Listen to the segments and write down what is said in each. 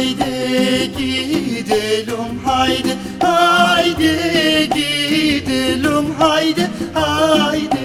Haydi gidelim haydi haydi gidelim haydi haydi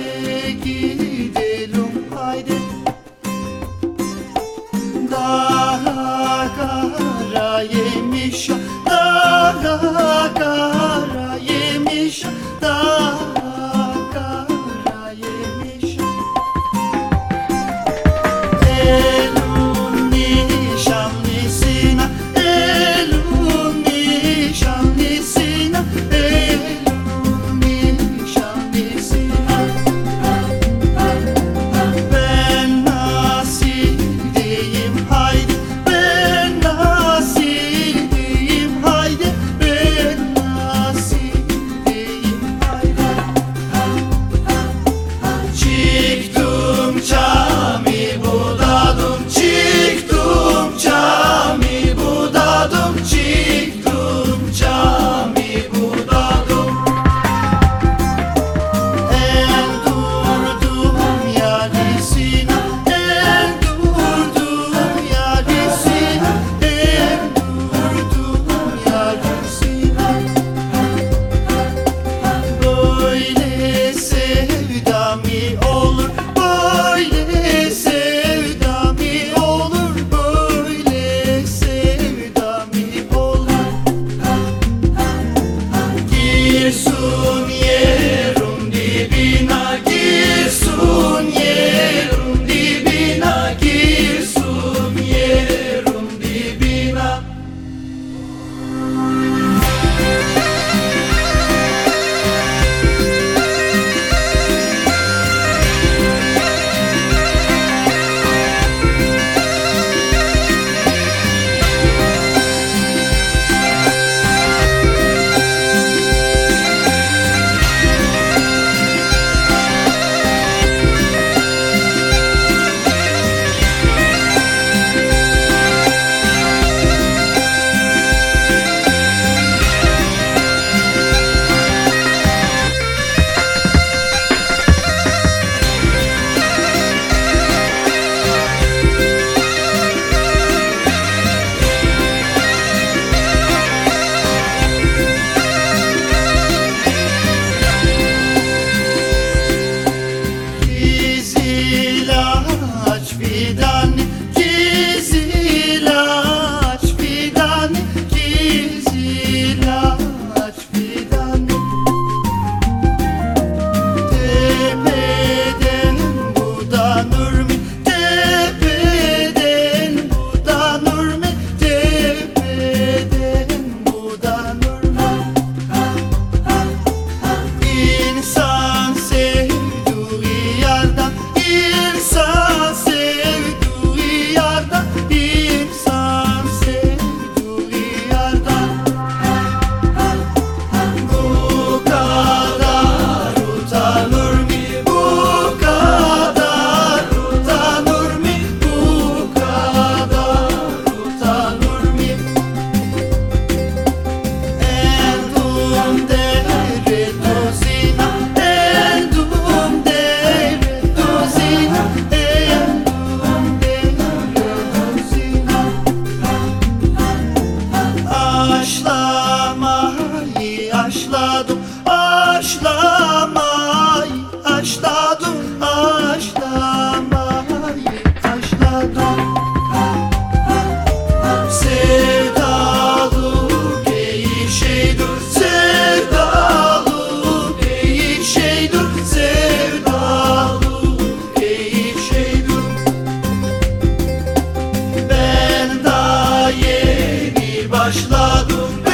Allah'ım